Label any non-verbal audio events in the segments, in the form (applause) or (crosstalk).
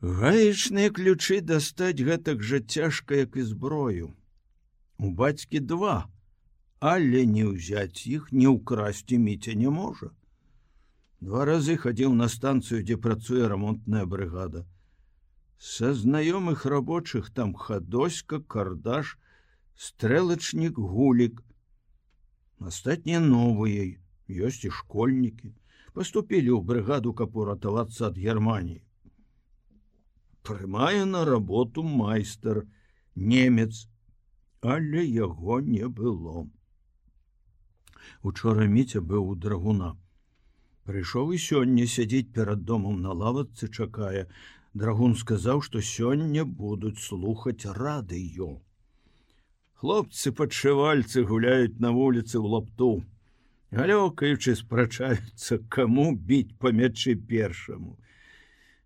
Гаечныя ключы дастаць гэтак жа цяжка, як і зброю. У бацькі два, але не ўзяць іх не ўкрасці міця не можа. Два разы хадзіў на станцыю, дзе працуе рамонтная брыгада. Са знаёмых рабочых там хадоська, кардаш, стрэлачнік гулік. Астатнія новыя, ёсць і школьнікі, паступілі ў брыгаду, каб уратавацца ад Геррманіі. Прымае на работу майстар, немец, але яго не было. Учора міця быў у драгуна. Прыйшоў і сёння сядзіць перад домам на лавацы чакае. Драгун сказаў, што сёння будуць слухаць радыё. Хлопцы падшывальцы гуляюць на вуліцы ў лапту. Галёкаючы спрачаюцца, каму біць па мячы першаму.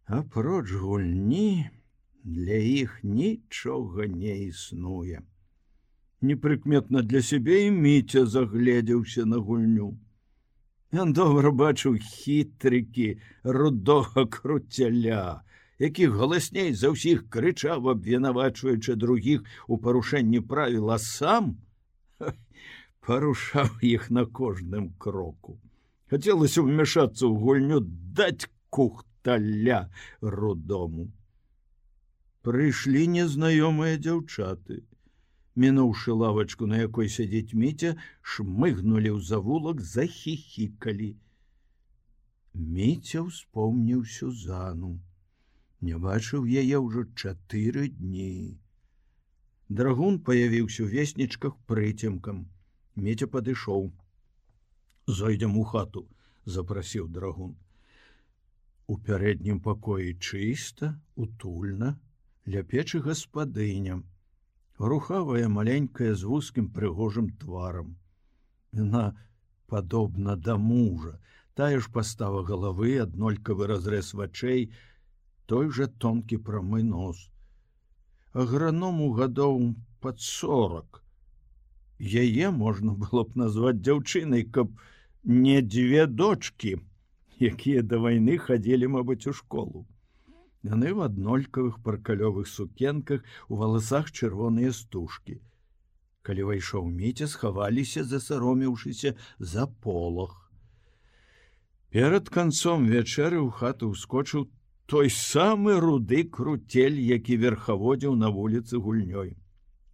Апроч гульні для іх нічога не існуе непрыкметна для сябе і міця загледзеўся на гульню. Ён добра бачыў хітрыкі рудога круцяля, які галасней за ўсіх крычаў, абвінавачваючы другіх у парушэнні правіла сам парушаў іх на кожным кроку. Хацелася ўмяшацца ў гульню даць кухталя рудому. Прыйшлі незнаёмыя дзяўчаты мінуўшы лавачку, на якой сядзець міця, шмыгнулі ў завулак, захіхікалі. Міця успомніў сюзану. Не бачыў яе ўжо чатыры дні. Драгун паявіўся ў веснічках прыцемкам. Меця падышоў. Зойдзем у хату, запрасіў драгун. У пярэднім пакоі чыста, утульна, ля печы гаспадыням, рухавая маленькая з вузкім прыгожым тварам. Яна падобна да мужа, тая ж пастава галавы, аднолькавы разрэз вачэй, той жа тонкі прамы нос. Аграному гадоў пад сорок. Яе можна было б назваць дзяўчынай, каб не дзве дочки, якія да вайны хадзілі, мабыць, у школу. Яны в аднолькавых паркалёвых сукенках у валасах чырвоныя стужкі. Калі ўвайшоў міця, схаваліся, засаромеўшыся за полах. Перад канцом вячэры ў хату ўскочыў той самы руды круцель, які верхаводзіў на вуліцы гульнёй.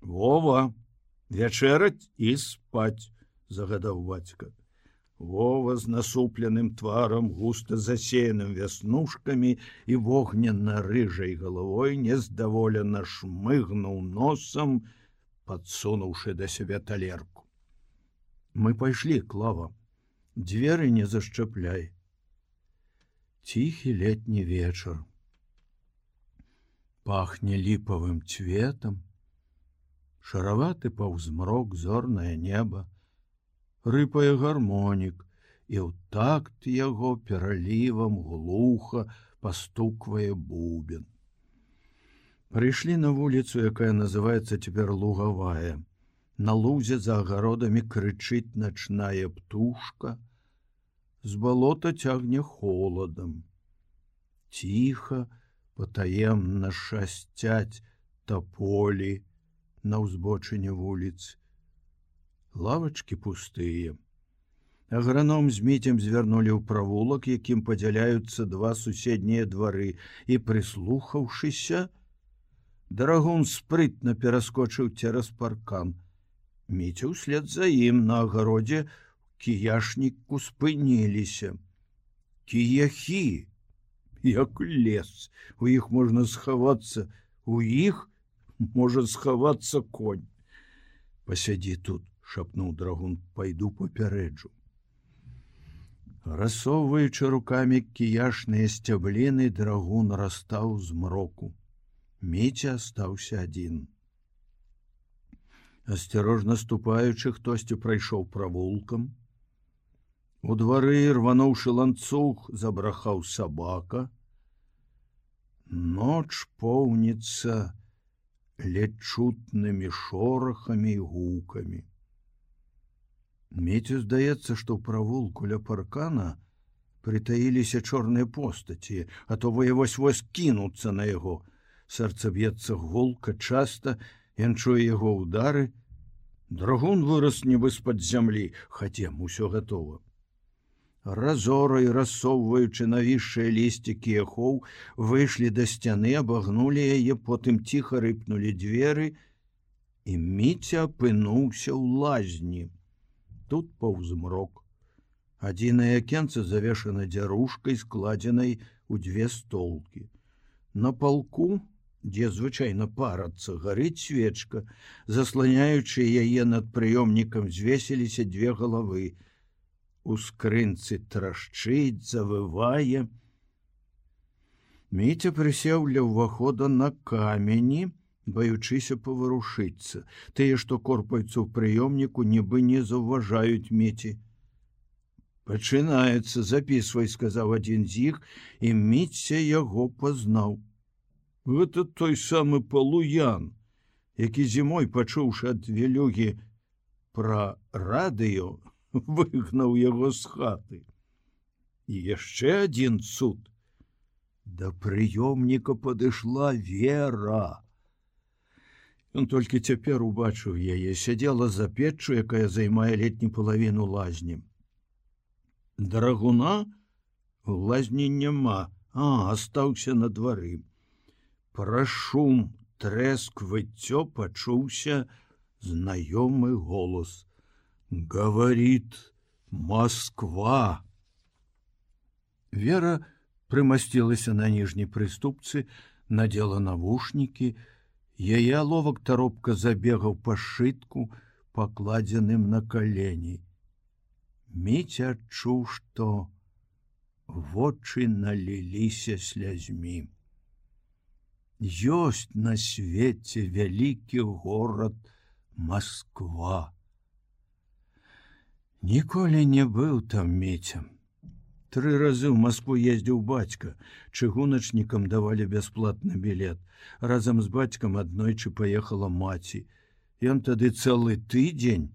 Вова, вячэраць і спаць, загадаў бацька. Вова з насупленым тварам густа засеяным вяснушкамі і вогненна-рыжай галавой нездаволена шмыгнуў носам, подсунуўшы да сябе талерку. Мы пайшлі клава, дзверы не зашчапляй. Ціхі летні вечар. Пахне ліпавым цветам, шараваты паўзмрок зорнае неба, рыпае гармонік, і ў такт яго пералівам глуха пастуквае бубен. Прыйшлі на вуліцу, якая называется цяпер лугавая. На лузе за агародамі крычыць начная птушка. З балота цягне холадам. Ціха, патаемна шасцяць таполі на ўзбочыне вуліцы лавачки пустые. Аграном з міцем звярнулі ў правулак, якім падзяляюцца два суседнія двары і прыслухаўшыся, Дарагун спрытна пераскочыў цераз паркан. Міця ўслед за ім на агародзе кіяшніку спыніліся. Кіяхі, як лес, у іх можна схавацца, у іх можа схавацца конь. Пасядзі тут, шапнуў драгун пайду папярэджу. Рассоўваючы руками кіяшныя сцябліны драгун растаў змроку міця астаўся адзін. Асцярожна ступаючы хтосьці прайшоў правулкам. У двары рвануўшы ланцуг забрахаў сабака. Ноч поўніцца лечутнымі шорахамі і гукамі Мецю здаецца, што ў правулку ля паркана прытаіліся чорныя постаці, а то вы вось вось кінуцца на яго. Сэрца б'ецца гулка часта, ён чуе яго удары. Драгун вырас нібы з-пад зямлі, хацем усё гатова. Разорай рассоўваючы навісшыя лісцікі ахоў, выйшлі да сцяны, абагнулі яе, потым ціха рыпнулі дзверы, і міця апынуўся ў лазні. Тут паўзмрок. Адзінае акенца завешана дзярушкай складзенай у дзве столкі. На палку, дзе звычайна парацца, гарыць свечка, засланяючы яе над прыёмнікам звесіліся дзве галавы. У скрынцы трашчыць, завывае. Міця прысеў ля ўвахода на камені, баючыся паварушыцца. Тыя, што корпаюцца ў прыёмніку, нібы не заўважаюць меці. Пачынаецца записывай сказаў адзін з іх і міцся яго пазнаў. Гэта той самы палуян які зімой пачуўшы ад вялюгі пра радыё (laughs) выгнаў яго з хаты. І яшчэ адзін суд да прыёмніка падышла вера Ён толькі цяпер убачыў яе сядзела за печчу якая займае летні палавіну лазнем Драгуна лазні няма, а астаўся на двары. Пра шум трэск выццё пачуўся знаёмы голос. Гаварит Москва. Вера прымасцілася на ніжняй прыступцы, надзела навушнікі, яе аловак таропка забегаў па шытку, пакладзеным на калені. Міця адчуў, што вочы наліліся слязьмі. Ёсць на свеце вялікі горад Москва. Ніколі не быў там мецем. Тры разы ў Маскву ездзіў бацька, чыгуначнікам давалі бясплатны білет. Разам з бацькам аднойчы паехала маці. Ён тады цэлы тыдзень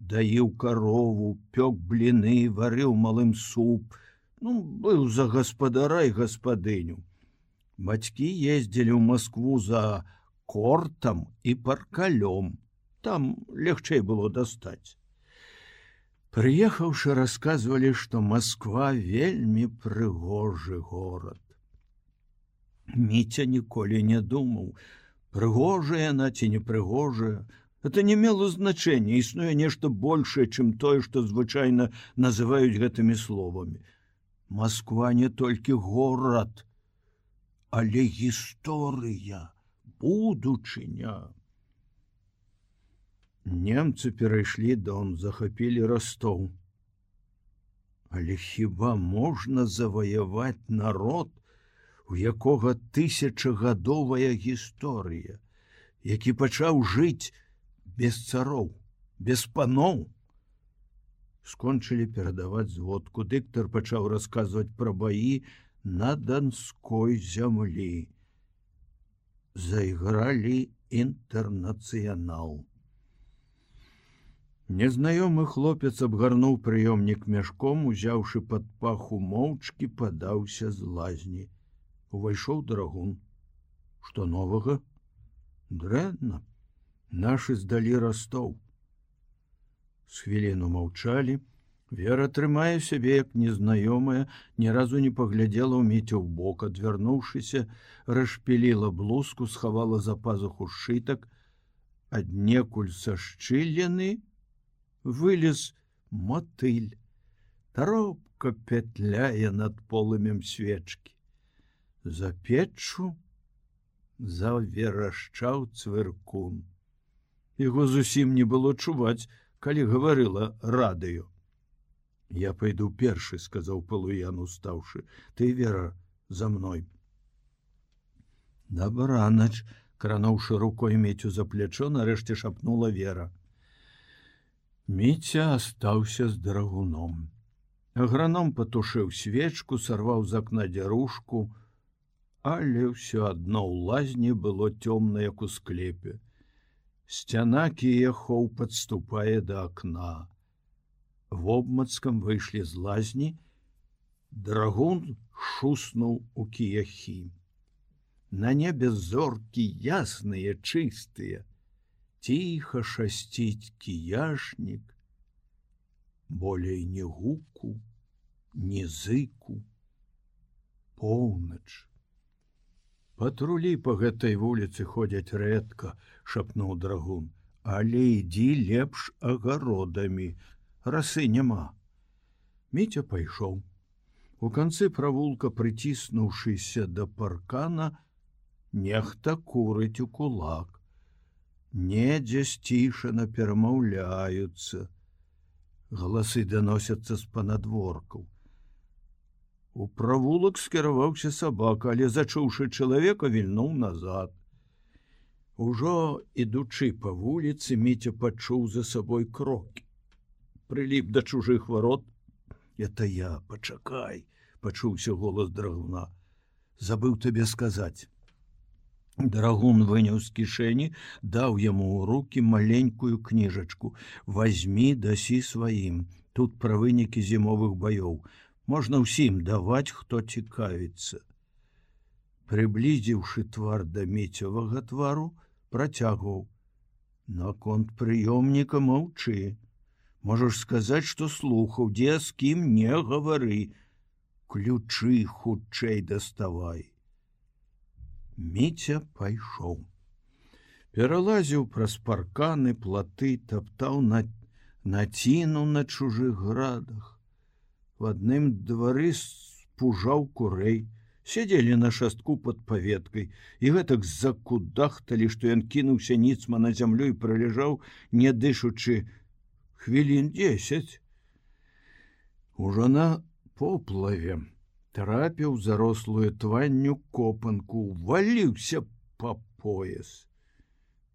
даіў карову, пёк бліны, варыў малым суп, ну, быў за гаспадара і гаспадыню. Бацькі ездзілі ў Маскву за кортам і паркалём. Там легчэй было дастаць. Прыехаўшы, расказвалі, што Масква вельмі прыгожы горад. Міця ніколі не думаў, прыгожая яна ці непрыгожая, это не мела значэння існуе нешта большее чым тое што звычайна называюць гэтымі словамі. Москва не толькі горад але гісторыя будучыня немцы перайшлі дом захапілі растоў але хіба можна заваяваць народ у якога тысячагадовая гісторыя які пачаў жыць без цароў, без паноў. Скончылі перадаваць зводку, дыктар пачаў расказваць пра баі на данской зямлі. Зайгралі інтэрнацыянал. Незнаёмы хлопец абгарнуў прыёмнік мяшком, узяўшы пад паху моўчкі, падаўся з лазні. Увайшоў драгун. Што новага? Дрэнна, Нашы здалі растоў. З хвіліну маўчалі, Вера трымае сябе як незнаёмая, ні разу не паглядзела ў міця ў бок, адвярнуўшыся, расшпіліла блузку, схавала за пазуху сшытак, аднекуль са шчылены, вылез мотыль. Таропка пятляе над полымем свечкі. За печчу заверашчаў цвыркун яго зусім не было чуваць, калі гаварыла радыё. Я пайду першы, сказаў палуян устаўшы, ты вера за мной. Дабранач, крануўшы рукой мецю за плячо, нарэшце шапнула вера. Міця астаўся з драгуном. Аграном патушыў свечку, сарваў з акна дзярушку, але ўсё адно ў лазні было цёмна, як у склепе. Сцяна кіехоў падступае да акна. Вобмацкам выйшлі з лазні, Драгун шуснуў у кіяхі. На небе зоркі ясныя, чыстыя, Ціха шасціць кіяшнік, болей не гуку, не зыку, поўнач. Патрулі по гэтай вуліцы ходзяць рэдка, шапнуў драгун, але ідзі лепш агародамі, расы няма. Міця пайшоў. У канцы правулка, прыціснуўшыся да паркана, нехта курыць у кулак недзе сцішана перамаўляюцца. Гласы даносяцца з панадворкаў. У правулак скіраваўся сабака, але зачуўшы чалавека вільнуў назад. Ужо ідучы па вуліцы міця пачуў за сабой крокі. Прыліп да чужых варот, это я пачакай, пачуўся голас драгуна. Забыў табе сказаць. Драгун выняў з кішэні, даў яму ў руки маленькую кніжачку: возьми дасі сваім. Тут пра вынікі зімовых баёў. Можна ўсім даваць, хто цікавіцца. Прыблізіўшы твар да мецевага твару, працягваў: Наконт прыёмніка маўчы. Можаш сказаць, што слухаў, дзе з кім не гавары, Ключы хутчэй даставай. Міця пайшоў. Пералазіў праз парканы платы, таптаў на націну на чужых градах. В адным двары спужаў курэй, сядзелі на шастку под паветкай і гэтак з-за кудахталі, што ён кінуўся ніцма на зямлю і пролежаў, не дышучы хвілін 10. Ужо на поплаве трапіў зарослую тванню копанку, валіўся па пояс.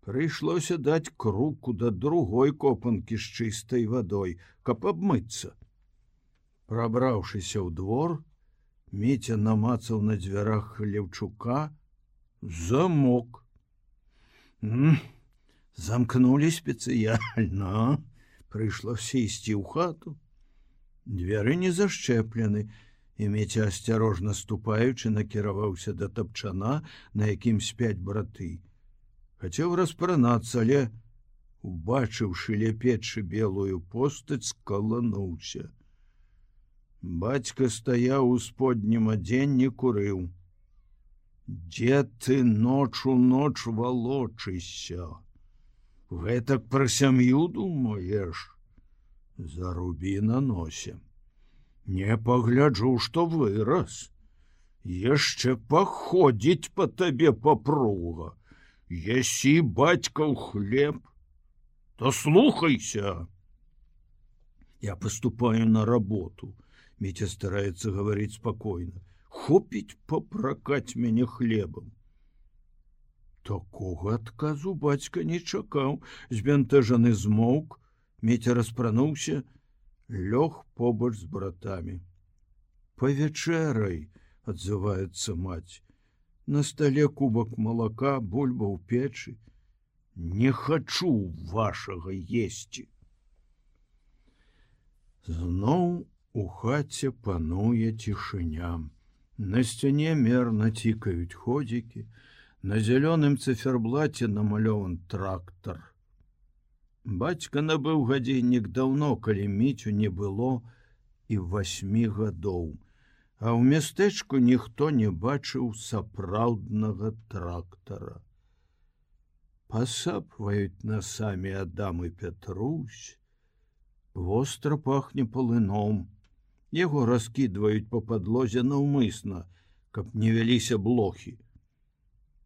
Прыйшлося даць круку да другой копанкі з чыстай вадой, каб абмыцца. Прабраўшыся ў двор, Меця намацаў на дзвярах хлеўчука замок. Замкнулі спецыяльна, прыйшлося ісці ў хату. Дзвяры не зашчэплены, і меця асцярожна ступаючы накіраваўся да тапчана на якім спяць браты. Хацеў распранацца але убачыўшы ляпечы белую постаць скалануўся бацька стаяў у споднім адзенні курыў. Дзе ты ночу ноч валочыся? Гэтак пра сям'ю думаеш? Зарубі на носе Не пагляджу, што вырас. Яшчэ паходзіць по табе попруга. Есі бацькаў хлеб, то слухайся. Я поступаю на работу. Митя старается говорить спокойно. Хопіць попракаць мяне хлебам. Такога адказу бацька не чакаў, збянтэжаны змоўк, Меця распрануўся, лёг побач з братамі. Павячэрай адзываецца маць. На стале кубак малака бульба ў печы. Не хачу вашага есці. Зноў у хаце пануе цішыня. На сцяне мерна цікаюць ходзікі, На зялёным циферблаце намалёван трактор. Бацька набыў гадзіннік даўно, калі міцю не было і восьмі гадоў, А ў мястэчку ніхто не бачыў сапраўднага трактара. Пасапваюць насамі Адам і Петрусь, Востра пахне полыном, Яго раскідваюць по падлозе наўмысна, каб не вяліся блохі.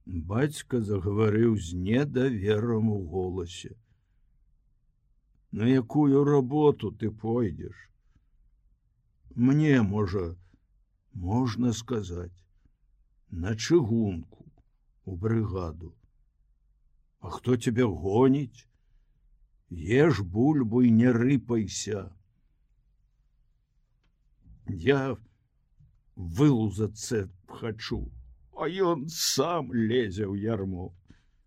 Бацька загаварыў з недаверам у голасе на якую работу ты пойдзеш мне можа можна сказаць на чыгунку у брыгаду а хто тебе гоніць еш бульбу і не рыпайся. Я вылузацца хачу а ён сам лезе ў ярмо.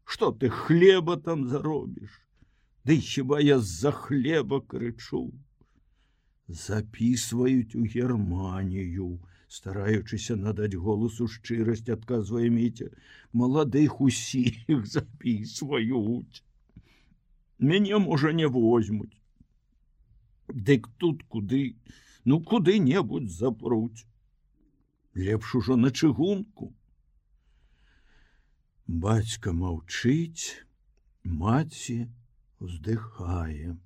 Что ты хлеба там заробіш Ды хіба я з-за хлеба крычу. записываюць у германію стараючыся надаць голасу шчырасць адказвае міця маладых усіх (laughs) записываюць мяне можа не возьмуць Дык тут куды ну куды-небудзь запруць лепш ужо на чыгунку. Бацька маўчыць маці уздыхае